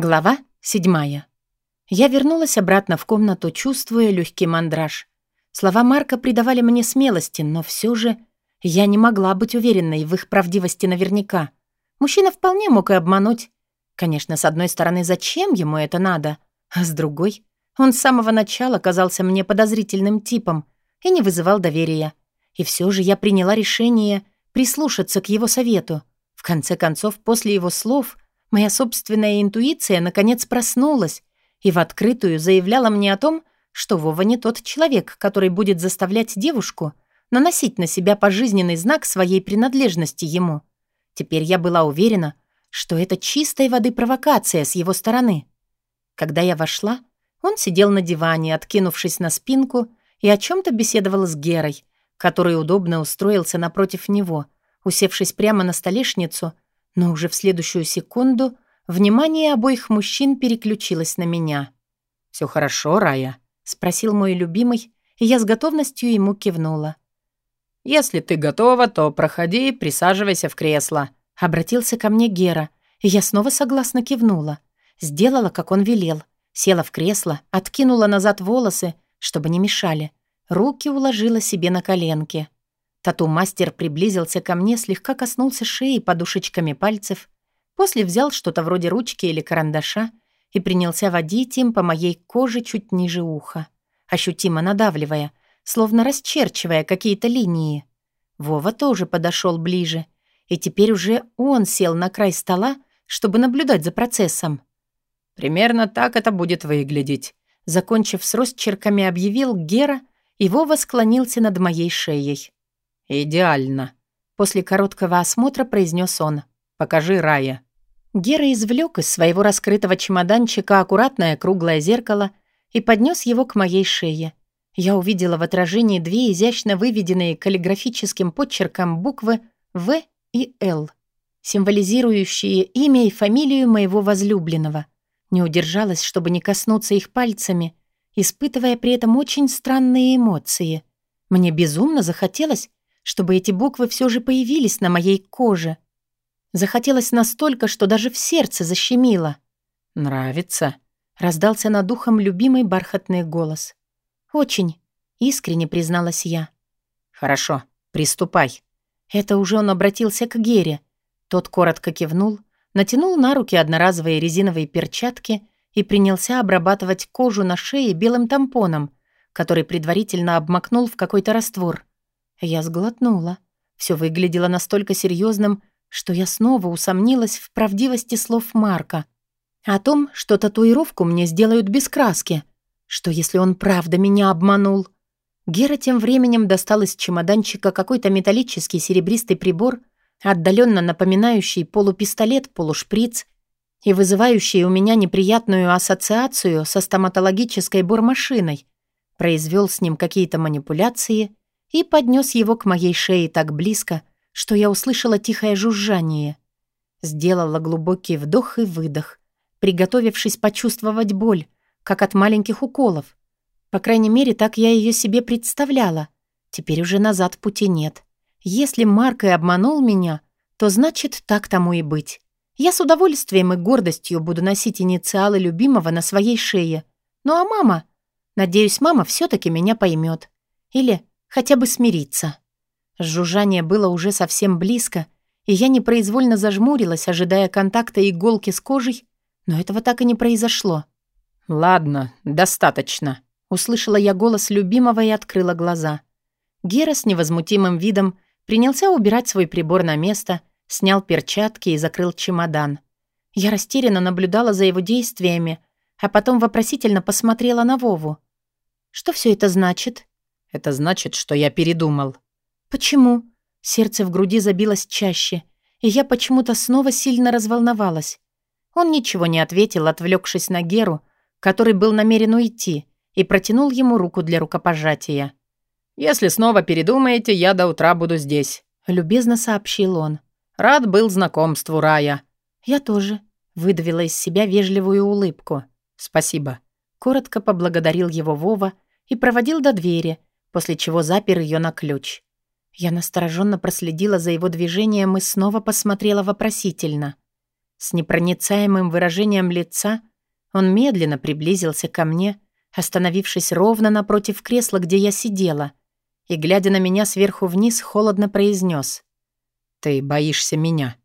Глава седьмая. Я вернулась обратно в комнату, чувствуя легкий мандраж. Слова Марка придавали мне смелости, но все же я не могла быть уверенной в их правдивости наверняка. Мужчина вполне мог и обмануть. Конечно, с одной стороны, зачем ему это надо? А с другой, он с самого начала казался мне подозрительным типом и не вызывал доверия. И все же я приняла решение прислушаться к его совету. В конце концов, после его слов — Моя собственная интуиция наконец проснулась и в открытую заявляла мне о том, что Вова не тот человек, который будет заставлять девушку наносить на себя пожизненный знак своей принадлежности ему. Теперь я была уверена, что это чистой воды провокация с его стороны. Когда я вошла, он сидел на диване, откинувшись на спинку, и о чем то беседовал с Герой, который удобно устроился напротив него, усевшись прямо на столешницу — но уже в следующую секунду внимание обоих мужчин переключилось на меня. «Все хорошо, Рая?» — спросил мой любимый, и я с готовностью ему кивнула. «Если ты готова, то проходи, присаживайся в кресло», — обратился ко мне Гера, и я снова согласно кивнула. Сделала, как он велел. Села в кресло, откинула назад волосы, чтобы не мешали. Руки уложила себе на коленки. Тату-мастер приблизился ко мне, слегка коснулся шеи подушечками пальцев, после взял что-то вроде ручки или карандаша и принялся водить им по моей коже чуть ниже уха, ощутимо надавливая, словно расчерчивая какие-то линии. Вова тоже подошел ближе, и теперь уже он сел на край стола, чтобы наблюдать за процессом. «Примерно так это будет выглядеть», закончив с росчерками, объявил Гера, и Вова склонился над моей шеей. «Идеально», — после короткого осмотра произнес он. «Покажи Рая». Гера извлек из своего раскрытого чемоданчика аккуратное круглое зеркало и поднес его к моей шее. Я увидела в отражении две изящно выведенные каллиграфическим подчерком буквы «В» и «Л», символизирующие имя и фамилию моего возлюбленного. Не удержалась, чтобы не коснуться их пальцами, испытывая при этом очень странные эмоции. Мне безумно захотелось чтобы эти буквы все же появились на моей коже. Захотелось настолько, что даже в сердце защемило. «Нравится?» — раздался над ухом любимый бархатный голос. «Очень», — искренне призналась я. «Хорошо, приступай». Это уже он обратился к Гере. Тот коротко кивнул, натянул на руки одноразовые резиновые перчатки и принялся обрабатывать кожу на шее белым тампоном, который предварительно обмакнул в какой-то раствор. Я сглотнула. Все выглядело настолько серьезным, что я снова усомнилась в правдивости слов Марка. О том, что татуировку мне сделают без краски. Что если он правда меня обманул? Гера тем временем достал из чемоданчика какой-то металлический серебристый прибор, отдаленно напоминающий полупистолет-полушприц и вызывающий у меня неприятную ассоциацию со стоматологической бормашиной. Произвел с ним какие-то манипуляции и поднес его к моей шее так близко, что я услышала тихое жужжание. Сделала глубокий вдох и выдох, приготовившись почувствовать боль, как от маленьких уколов. По крайней мере, так я ее себе представляла. Теперь уже назад пути нет. Если Марк и обманул меня, то значит, так тому и быть. Я с удовольствием и гордостью буду носить инициалы любимого на своей шее. Ну а мама? Надеюсь, мама все таки меня поймет. Или хотя бы смириться. Жужжание было уже совсем близко, и я непроизвольно зажмурилась, ожидая контакта иголки с кожей, но этого так и не произошло. «Ладно, достаточно», — услышала я голос любимого и открыла глаза. Гера с невозмутимым видом принялся убирать свой прибор на место, снял перчатки и закрыл чемодан. Я растерянно наблюдала за его действиями, а потом вопросительно посмотрела на Вову. «Что все это значит?» Это значит, что я передумал. Почему? Сердце в груди забилось чаще, и я почему-то снова сильно разволновалась. Он ничего не ответил, отвлекшись на Геру, который был намерен уйти, и протянул ему руку для рукопожатия. «Если снова передумаете, я до утра буду здесь», — любезно сообщил он. «Рад был знакомству, Рая». «Я тоже», — выдавила из себя вежливую улыбку. «Спасибо». Коротко поблагодарил его Вова и проводил до двери, после чего запер ее на ключ. Я настороженно проследила за его движением и снова посмотрела вопросительно. С непроницаемым выражением лица он медленно приблизился ко мне, остановившись ровно напротив кресла, где я сидела, и, глядя на меня сверху вниз, холодно произнес: «Ты боишься меня».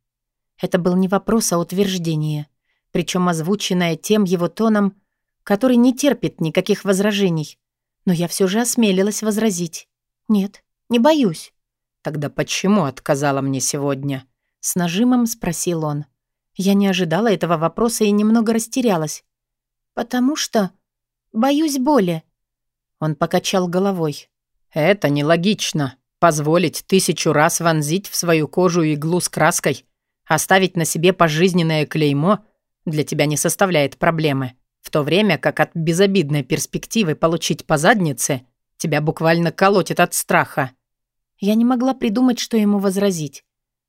Это был не вопрос, а утверждение, причем озвученное тем его тоном, который не терпит никаких возражений. Но я все же осмелилась возразить. «Нет, не боюсь». «Тогда почему отказала мне сегодня?» С нажимом спросил он. Я не ожидала этого вопроса и немного растерялась. «Потому что боюсь боли». Он покачал головой. «Это нелогично. Позволить тысячу раз вонзить в свою кожу иглу с краской, оставить на себе пожизненное клеймо для тебя не составляет проблемы, в то время как от безобидной перспективы получить по заднице тебя буквально колотит от страха». Я не могла придумать, что ему возразить.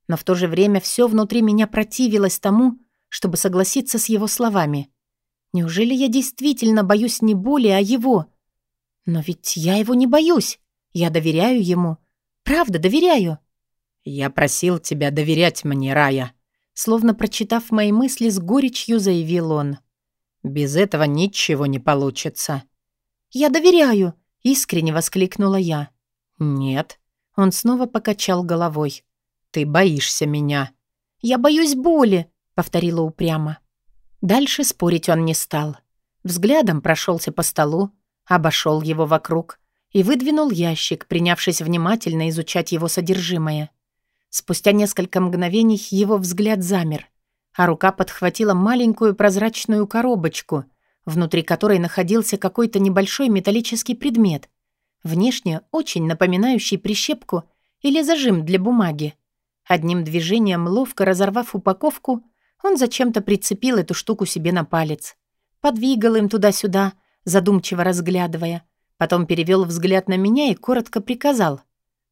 Но в то же время все внутри меня противилось тому, чтобы согласиться с его словами. Неужели я действительно боюсь не боли, а его? Но ведь я его не боюсь. Я доверяю ему. Правда, доверяю. «Я просил тебя доверять мне, Рая», словно прочитав мои мысли, с горечью заявил он. «Без этого ничего не получится». «Я доверяю», — искренне воскликнула я. «Нет». Он снова покачал головой. «Ты боишься меня». «Я боюсь боли», — повторила упрямо. Дальше спорить он не стал. Взглядом прошелся по столу, обошел его вокруг и выдвинул ящик, принявшись внимательно изучать его содержимое. Спустя несколько мгновений его взгляд замер, а рука подхватила маленькую прозрачную коробочку, внутри которой находился какой-то небольшой металлический предмет, внешне очень напоминающий прищепку или зажим для бумаги. Одним движением, ловко разорвав упаковку, он зачем-то прицепил эту штуку себе на палец. Подвигал им туда-сюда, задумчиво разглядывая. Потом перевел взгляд на меня и коротко приказал.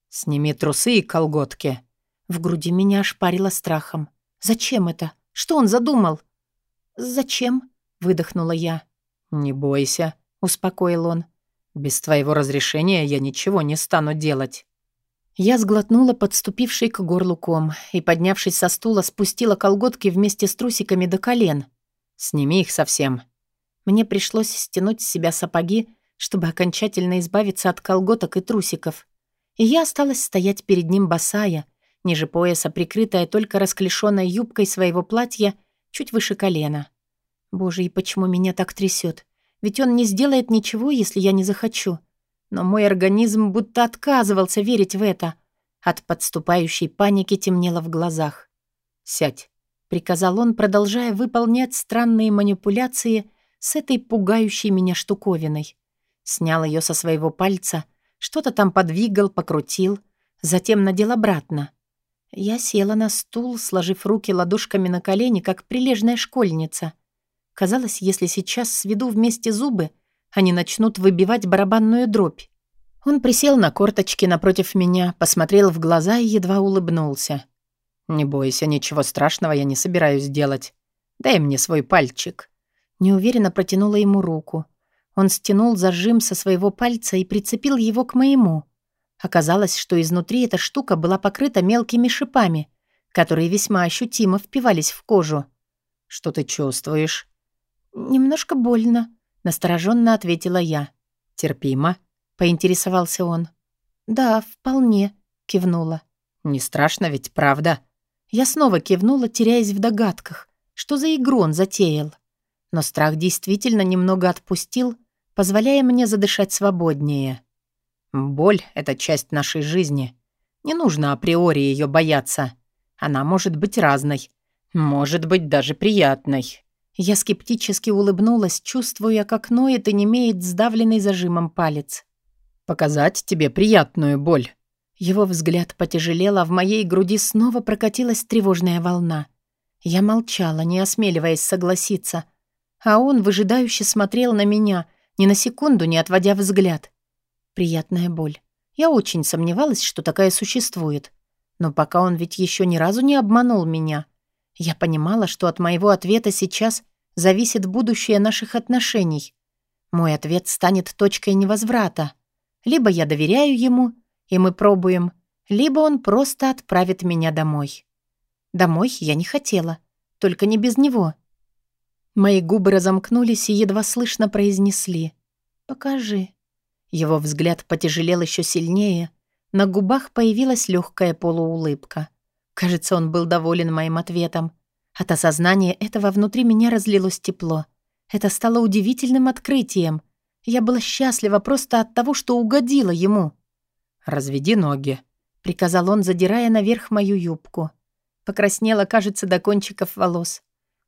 «Сними трусы и колготки». В груди меня ошпарило страхом. «Зачем это? Что он задумал?» «Зачем?» — выдохнула я. «Не бойся», — успокоил он. «Без твоего разрешения я ничего не стану делать». Я сглотнула подступивший к горлу ком и, поднявшись со стула, спустила колготки вместе с трусиками до колен. «Сними их совсем». Мне пришлось стянуть с себя сапоги, чтобы окончательно избавиться от колготок и трусиков. И я осталась стоять перед ним босая, ниже пояса, прикрытая только расклешенной юбкой своего платья, чуть выше колена. Боже, и почему меня так трясет? Ведь он не сделает ничего, если я не захочу. Но мой организм будто отказывался верить в это. От подступающей паники темнело в глазах. «Сядь», — приказал он, продолжая выполнять странные манипуляции с этой пугающей меня штуковиной. Снял ее со своего пальца, что-то там подвигал, покрутил, затем надел обратно. Я села на стул, сложив руки ладошками на колени, как прилежная школьница. Казалось, если сейчас сведу вместе зубы — они начнут выбивать барабанную дробь. Он присел на корточки напротив меня, посмотрел в глаза и едва улыбнулся. «Не бойся, ничего страшного я не собираюсь делать. Дай мне свой пальчик». Неуверенно протянула ему руку. Он стянул зажим со своего пальца и прицепил его к моему. Оказалось, что изнутри эта штука была покрыта мелкими шипами, которые весьма ощутимо впивались в кожу. «Что ты чувствуешь?» «Немножко больно», Настороженно ответила я. «Терпимо?» — поинтересовался он. «Да, вполне», — кивнула. «Не страшно ведь, правда?» Я снова кивнула, теряясь в догадках, что за игру он затеял. Но страх действительно немного отпустил, позволяя мне задышать свободнее. Боль — это часть нашей жизни. Не нужно априори ее бояться. Она может быть разной, может быть даже приятной. Я скептически улыбнулась, чувствуя, как ноет и немеет сдавленный зажимом палец. «Показать тебе приятную боль». Его взгляд потяжелел, а в моей груди снова прокатилась тревожная волна. Я молчала, не осмеливаясь согласиться. А он выжидающе смотрел на меня, ни на секунду не отводя взгляд. Приятная боль. Я очень сомневалась, что такая существует. Но пока он ведь еще ни разу не обманул меня — я понимала, что от моего ответа сейчас зависит будущее наших отношений. Мой ответ станет точкой невозврата. Либо я доверяю ему, и мы пробуем, либо он просто отправит меня домой. Домой я не хотела. только не без него. Мои губы разомкнулись и едва слышно произнесли «Покажи». Его взгляд потяжелел еще сильнее, на губах появилась легкая полуулыбка. Кажется, он был доволен моим ответом. От осознания этого внутри меня разлилось тепло. Это стало удивительным открытием. Я была счастлива просто от того, что угодила ему. «Разведи ноги», — приказал он, задирая наверх мою юбку. Покраснела, кажется, до кончиков волос.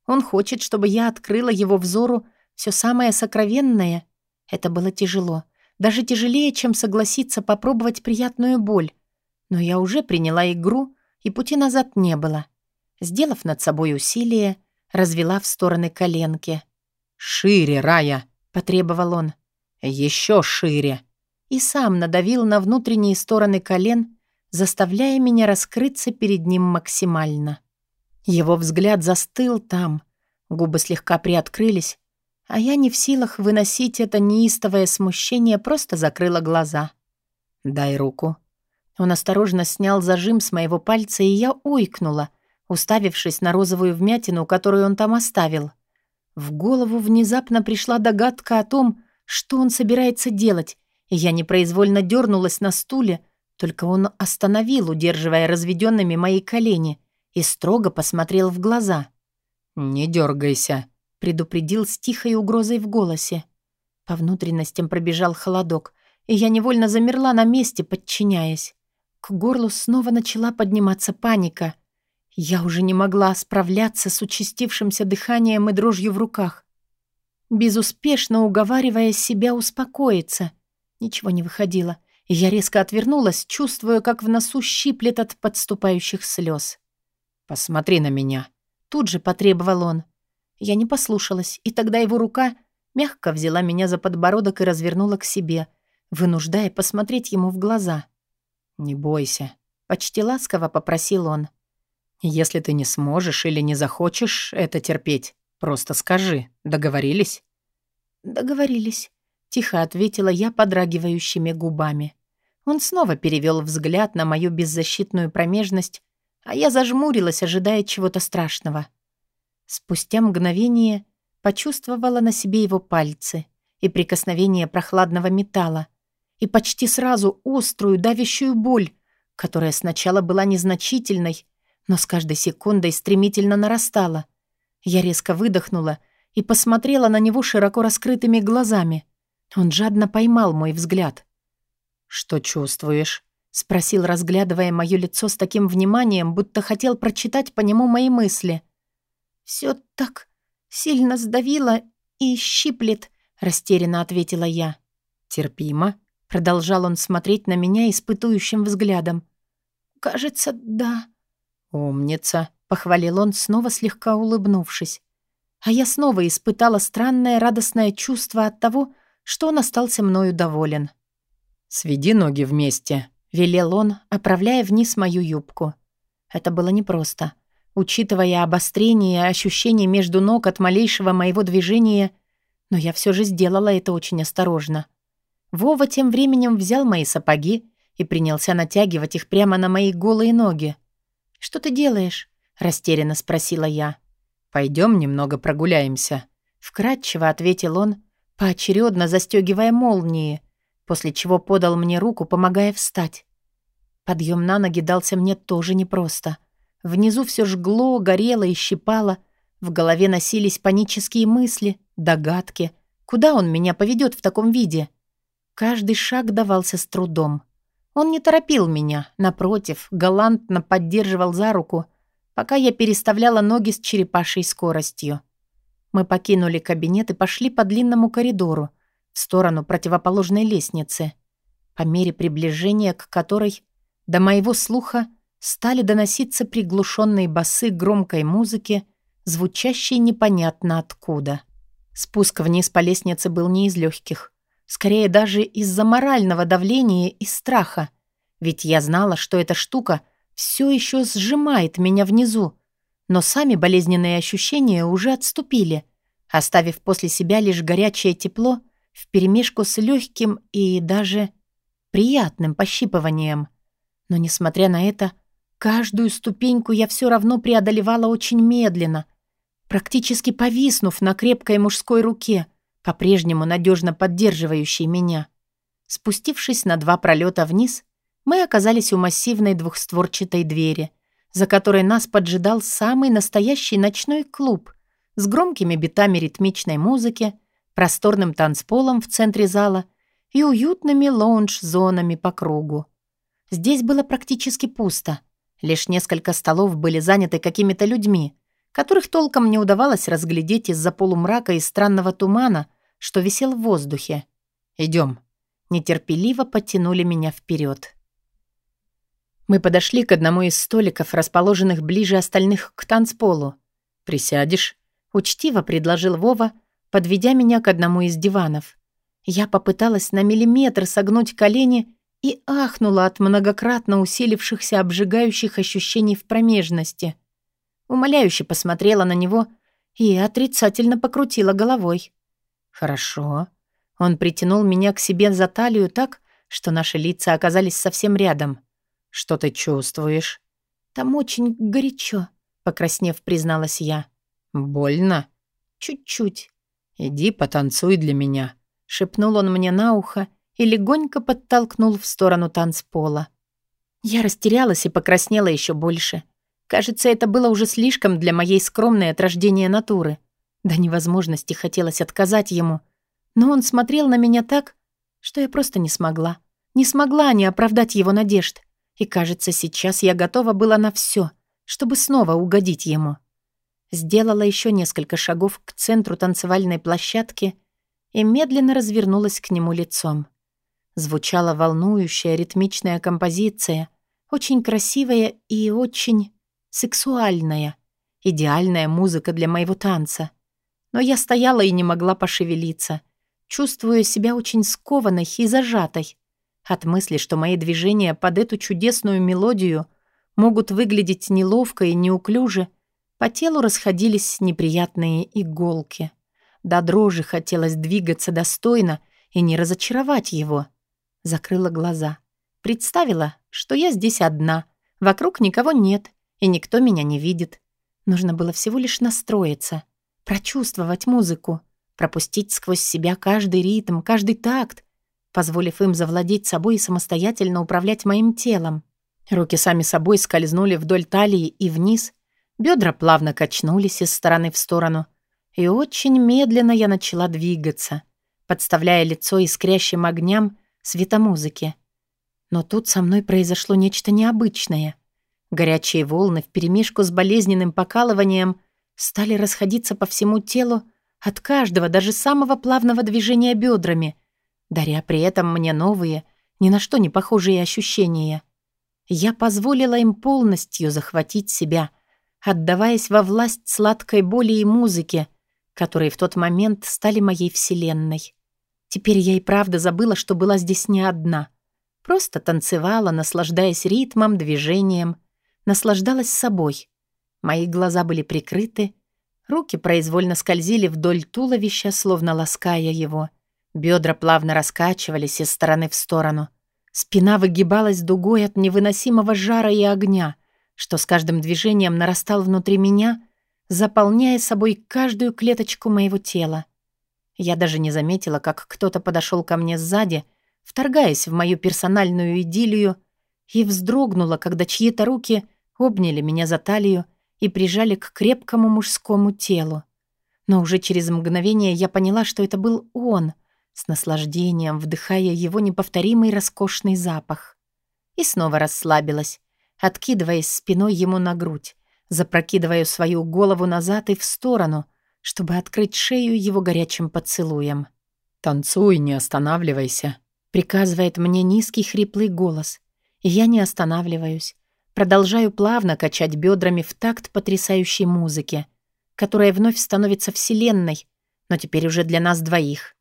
Он хочет, чтобы я открыла его взору все самое сокровенное. Это было тяжело. Даже тяжелее, чем согласиться попробовать приятную боль. Но я уже приняла игру, и пути назад не было. Сделав над собой усилие, развела в стороны коленки. «Шире, Рая!» — потребовал он. «Еще шире!» И сам надавил на внутренние стороны колен, заставляя меня раскрыться перед ним максимально. Его взгляд застыл там, губы слегка приоткрылись, а я не в силах выносить это неистовое смущение, просто закрыла глаза. «Дай руку». Он осторожно снял зажим с моего пальца, и я ойкнула, уставившись на розовую вмятину, которую он там оставил. В голову внезапно пришла догадка о том, что он собирается делать, и я непроизвольно дернулась на стуле, только он остановил, удерживая разведенными мои колени, и строго посмотрел в глаза. «Не дергайся», — предупредил с тихой угрозой в голосе. По внутренностям пробежал холодок, и я невольно замерла на месте, подчиняясь. К горлу снова начала подниматься паника. Я уже не могла справляться с участившимся дыханием и дрожью в руках. Безуспешно уговаривая себя успокоиться. Ничего не выходило, я резко отвернулась, чувствуя, как в носу щиплет от подступающих слез. «Посмотри на меня», — тут же потребовал он. Я не послушалась, и тогда его рука мягко взяла меня за подбородок и развернула к себе, вынуждая посмотреть ему в глаза. «Не бойся», — почти ласково попросил он. «Если ты не сможешь или не захочешь это терпеть, просто скажи. Договорились?» «Договорились», — тихо ответила я подрагивающими губами. Он снова перевел взгляд на мою беззащитную промежность а я зажмурилась, ожидая чего-то страшного. Спустя мгновение почувствовала на себе его пальцы и прикосновение прохладного металла, и почти сразу острую, давящую боль, которая сначала была незначительной, но с каждой секундой стремительно нарастала. Я резко выдохнула и посмотрела на него широко раскрытыми глазами. Он жадно поймал мой взгляд. «Что чувствуешь?» — спросил, разглядывая моё лицо с таким вниманием, будто хотел прочитать по нему мои мысли. «Всё так сильно сдавило и щиплет», — растерянно ответила я. «Терпимо», — продолжал он смотреть на меня испытующим взглядом. «Кажется, да». «Умница», — похвалил он, снова слегка улыбнувшись. А я снова испытала странное радостное чувство от того, что он остался мною доволен. «Сведи ноги вместе», велел он, оправляя вниз мою юбку. Это было непросто. Учитывая обострение и ощущение между ног от малейшего моего движения, но я все же сделала это очень осторожно. Вова тем временем взял мои сапоги и принялся натягивать их прямо на мои голые ноги. «Что ты делаешь?» — растерянно спросила я. «Пойдем немного прогуляемся», — вкратчиво ответил он, поочередно застегивая молнии, после чего подал мне руку, помогая встать. Подъем на ноги дался мне тоже непросто. Внизу все жгло, горело и щипало. В голове носились панические мысли, догадки. Куда он меня поведет в таком виде? Каждый шаг давался с трудом. Он не торопил меня, напротив, галантно поддерживал за руку, пока я переставляла ноги с черепашей скоростью. Мы покинули кабинет и пошли по длинному коридору, в сторону противоположной лестницы, по мере приближения к которой до моего слуха стали доноситься приглушенные басы громкой музыки, звучащей непонятно откуда. Спуск вниз по лестнице был не из легких, скорее даже из-за морального давления и страха, ведь я знала, что эта штука все еще сжимает меня внизу, но сами болезненные ощущения уже отступили, оставив после себя лишь горячее тепло — вперемешку с легким и даже приятным пощипыванием. Но, несмотря на это, каждую ступеньку я все равно преодолевала очень медленно, практически повиснув на крепкой мужской руке, по-прежнему надежно поддерживающей меня. Спустившись на два пролета вниз, мы оказались у массивной двухстворчатой двери, за которой нас поджидал самый настоящий ночной клуб с громкими битами ритмичной музыки, просторным танцполом в центре зала и уютными лоунж-зонами по кругу. Здесь было практически пусто. Лишь несколько столов были заняты какими-то людьми, которых толком не удавалось разглядеть из-за полумрака и странного тумана, что висел в воздухе. «Идем». Нетерпеливо подтянули меня вперед. Мы подошли к одному из столиков, расположенных ближе остальных к танцполу. «Присядешь?» — учтиво предложил Вова, подведя меня к одному из диванов. Я попыталась на миллиметр согнуть колени и ахнула от многократно усилившихся обжигающих ощущений в промежности. Умоляюще посмотрела на него и отрицательно покрутила головой. «Хорошо». Он притянул меня к себе за талию так, что наши лица оказались совсем рядом. «Что ты чувствуешь?» «Там очень горячо», — покраснев, призналась я. «Больно?» «Чуть-чуть». «Иди потанцуй для меня», — шепнул он мне на ухо и легонько подтолкнул в сторону танцпола. Я растерялась и покраснела еще больше. Кажется, это было уже слишком для моей скромной от рождения натуры. До невозможности хотелось отказать ему. Но он смотрел на меня так, что я просто не смогла. Не смогла не оправдать его надежд. И, кажется, сейчас я готова была на все, чтобы снова угодить ему. Сделала еще несколько шагов к центру танцевальной площадки и медленно развернулась к нему лицом. Звучала волнующая ритмичная композиция, очень красивая и очень сексуальная, идеальная музыка для моего танца. Но я стояла и не могла пошевелиться, чувствуя себя очень скованной и зажатой. От мысли, что мои движения под эту чудесную мелодию могут выглядеть неловко и неуклюже, по телу расходились неприятные иголки. До дрожи хотелось двигаться достойно и не разочаровать его. Закрыла глаза. Представила, что я здесь одна. Вокруг никого нет, и никто меня не видит. Нужно было всего лишь настроиться, прочувствовать музыку, пропустить сквозь себя каждый ритм, каждый такт, позволив им завладеть собой и самостоятельно управлять моим телом. Руки сами собой скользнули вдоль талии и вниз, бедра плавно качнулись из стороны в сторону, и очень медленно я начала двигаться, подставляя лицо искрящим огням, светомузыки. Но тут со мной произошло нечто необычное. Горячие волны вперемешку с болезненным покалыванием стали расходиться по всему телу от каждого, даже самого плавного движения бедрами, даря при этом мне новые, ни на что не похожие ощущения. Я позволила им полностью захватить себя, отдаваясь во власть сладкой боли и музыки, которые в тот момент стали моей вселенной. Теперь я и правда забыла, что была здесь не одна. Просто танцевала, наслаждаясь ритмом, движением, наслаждалась собой. Мои глаза были прикрыты, руки произвольно скользили вдоль туловища, словно лаская его. Бедра плавно раскачивались из стороны в сторону. Спина выгибалась дугой от невыносимого жара и огня, что с каждым движением нарастал внутри меня, заполняя собой каждую клеточку моего тела. Я даже не заметила, как кто-то подошел ко мне сзади, вторгаясь в мою персональную идиллию, и вздрогнула, когда чьи-то руки обняли меня за талию и прижали к крепкому мужскому телу. Но уже через мгновение я поняла, что это был он, с наслаждением вдыхая его неповторимый роскошный запах. И снова расслабилась, откидываясь спиной ему на грудь, запрокидывая свою голову назад и в сторону — чтобы открыть шею его горячим поцелуем. «Танцуй, не останавливайся», — приказывает мне низкий хриплый голос. И я не останавливаюсь. Продолжаю плавно качать бедрами в такт потрясающей музыки, которая вновь становится вселенной, но теперь уже для нас двоих.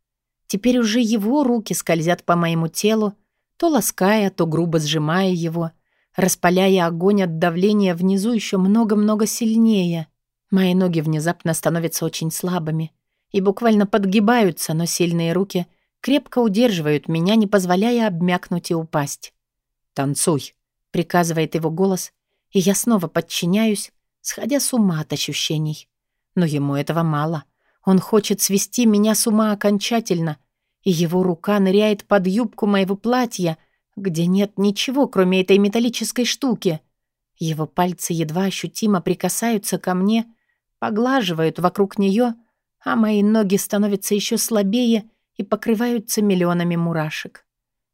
Теперь уже его руки скользят по моему телу, то лаская, то грубо сжимая его, распаляя огонь от давления внизу еще много-много сильнее — Мои ноги внезапно становятся очень слабыми и буквально подгибаются, но сильные руки крепко удерживают меня, не позволяя обмякнуть и упасть. «Танцуй», — приказывает его голос, и я снова подчиняюсь, сходя с ума от ощущений. Но ему этого мало. Он хочет свести меня с ума окончательно, и его рука ныряет под юбку моего платья, где нет ничего, кроме этой металлической штуки. Его пальцы едва ощутимо прикасаются ко мне, поглаживают вокруг нее, а мои ноги становятся еще слабее и покрываются миллионами мурашек.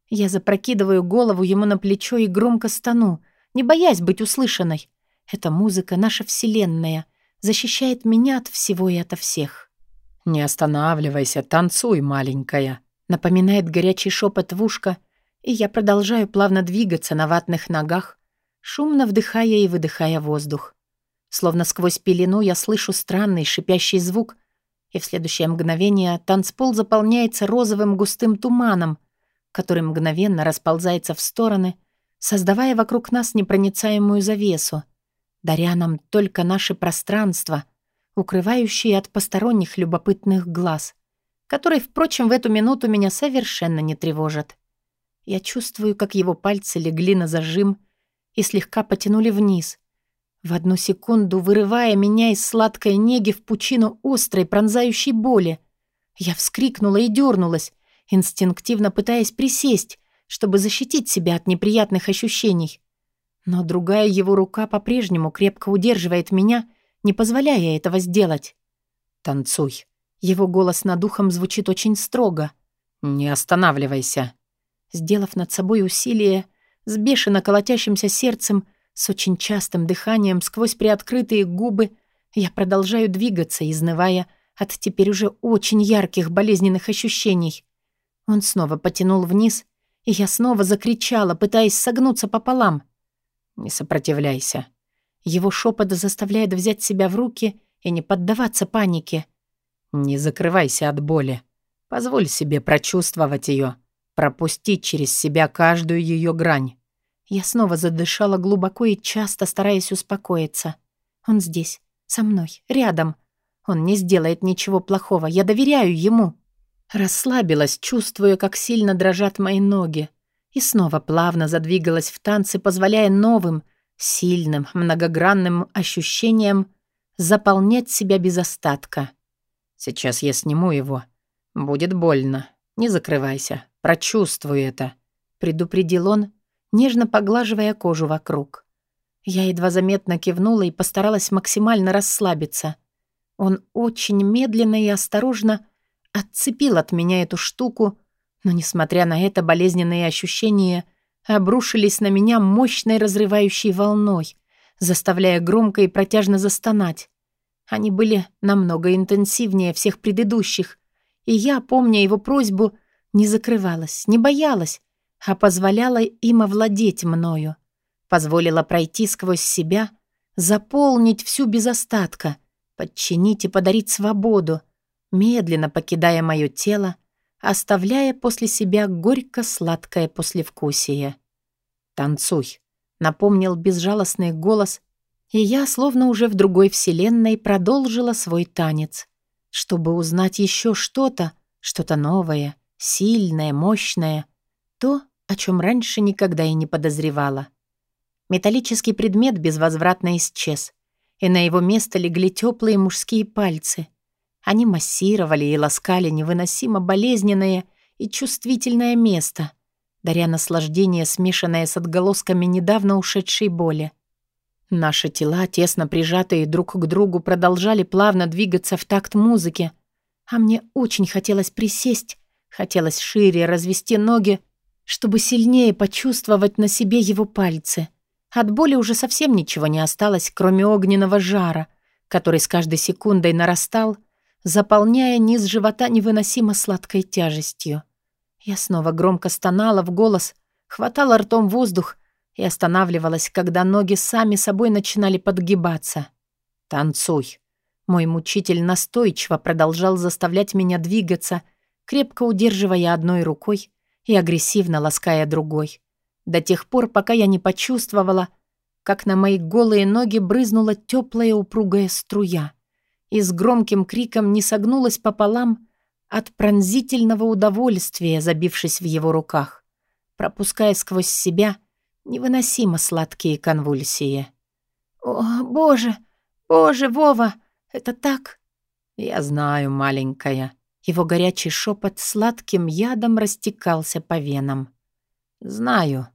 Я запрокидываю голову ему на плечо и громко стану, не боясь быть услышанной. Эта музыка — наша вселенная, защищает меня от всего и ото всех. «Не останавливайся, танцуй, маленькая», — напоминает горячий шепот в ушко, и я продолжаю плавно двигаться на ватных ногах, шумно вдыхая и выдыхая воздух. Словно сквозь пелену я слышу странный шипящий звук, и в следующее мгновение танцпол заполняется розовым густым туманом, который мгновенно расползается в стороны, создавая вокруг нас непроницаемую завесу, даря нам только наше пространство, укрывающее от посторонних любопытных глаз, которые, впрочем, в эту минуту меня совершенно не тревожат. Я чувствую, как его пальцы легли на зажим и слегка потянули вниз, в одну секунду вырывая меня из сладкой неги в пучину острой пронзающей боли. Я вскрикнула и дернулась, инстинктивно пытаясь присесть, чтобы защитить себя от неприятных ощущений. Но другая его рука по-прежнему крепко удерживает меня, не позволяя этого сделать. «Танцуй». Его голос над ухом звучит очень строго. «Не останавливайся». Сделав над собой усилие, с бешено колотящимся сердцем, с очень частым дыханием сквозь приоткрытые губы я продолжаю двигаться, изнывая от теперь уже очень ярких болезненных ощущений. Он снова потянул вниз, и я снова закричала, пытаясь согнуться пополам. «Не сопротивляйся». Его шепот заставляет взять себя в руки и не поддаваться панике. «Не закрывайся от боли. Позволь себе прочувствовать ее, пропустить через себя каждую ее грань. Я снова задышала глубоко и часто, стараясь успокоиться. Он здесь, со мной, рядом. Он не сделает ничего плохого, я доверяю ему. Расслабилась, чувствуя, как сильно дрожат мои ноги. И снова плавно задвигалась в танце, позволяя новым, сильным, многогранным ощущениям заполнять себя без остатка. «Сейчас я сниму его. Будет больно. Не закрывайся. Прочувствуй это», — предупредил он, нежно поглаживая кожу вокруг. Я едва заметно кивнула и постаралась максимально расслабиться. Он очень медленно и осторожно отцепил от меня эту штуку, но, несмотря на это, болезненные ощущения обрушились на меня мощной разрывающей волной, заставляя громко и протяжно застонать. Они были намного интенсивнее всех предыдущих, и я, помня его просьбу, не закрывалась, не боялась, а позволяла им овладеть мною, позволила пройти сквозь себя, заполнить всю без остатка, подчинить и подарить свободу, медленно покидая мое тело, оставляя после себя горько-сладкое послевкусие. «Танцуй», — напомнил безжалостный голос, и я, словно уже в другой вселенной, продолжила свой танец, чтобы узнать еще что-то, что-то новое, сильное, мощное, то, о чем раньше никогда и не подозревала. Металлический предмет безвозвратно исчез, и на его место легли теплые мужские пальцы. Они массировали и ласкали невыносимо болезненное и чувствительное место, даря наслаждение, смешанное с отголосками недавно ушедшей боли. Наши тела, тесно прижатые друг к другу, продолжали плавно двигаться в такт музыки, а мне очень хотелось присесть, хотелось шире развести ноги, чтобы сильнее почувствовать на себе его пальцы. От боли уже совсем ничего не осталось, кроме огненного жара, который с каждой секундой нарастал, заполняя низ живота невыносимо сладкой тяжестью. Я снова громко стонала в голос, хватала ртом воздух и останавливалась, когда ноги сами собой начинали подгибаться. «Танцуй!» Мой мучитель настойчиво продолжал заставлять меня двигаться, крепко удерживая одной рукой и агрессивно лаская другой. До тех пор, пока я не почувствовала, как на мои голые ноги брызнула теплая упругая струя и с громким криком не согнулась пополам от пронзительного удовольствия, забившись в его руках, пропуская сквозь себя невыносимо сладкие конвульсии. «О, боже! Боже, Вова! Это так?» «Я знаю, маленькая». Его горячий шепот сладким ядом растекался по венам. «Знаю.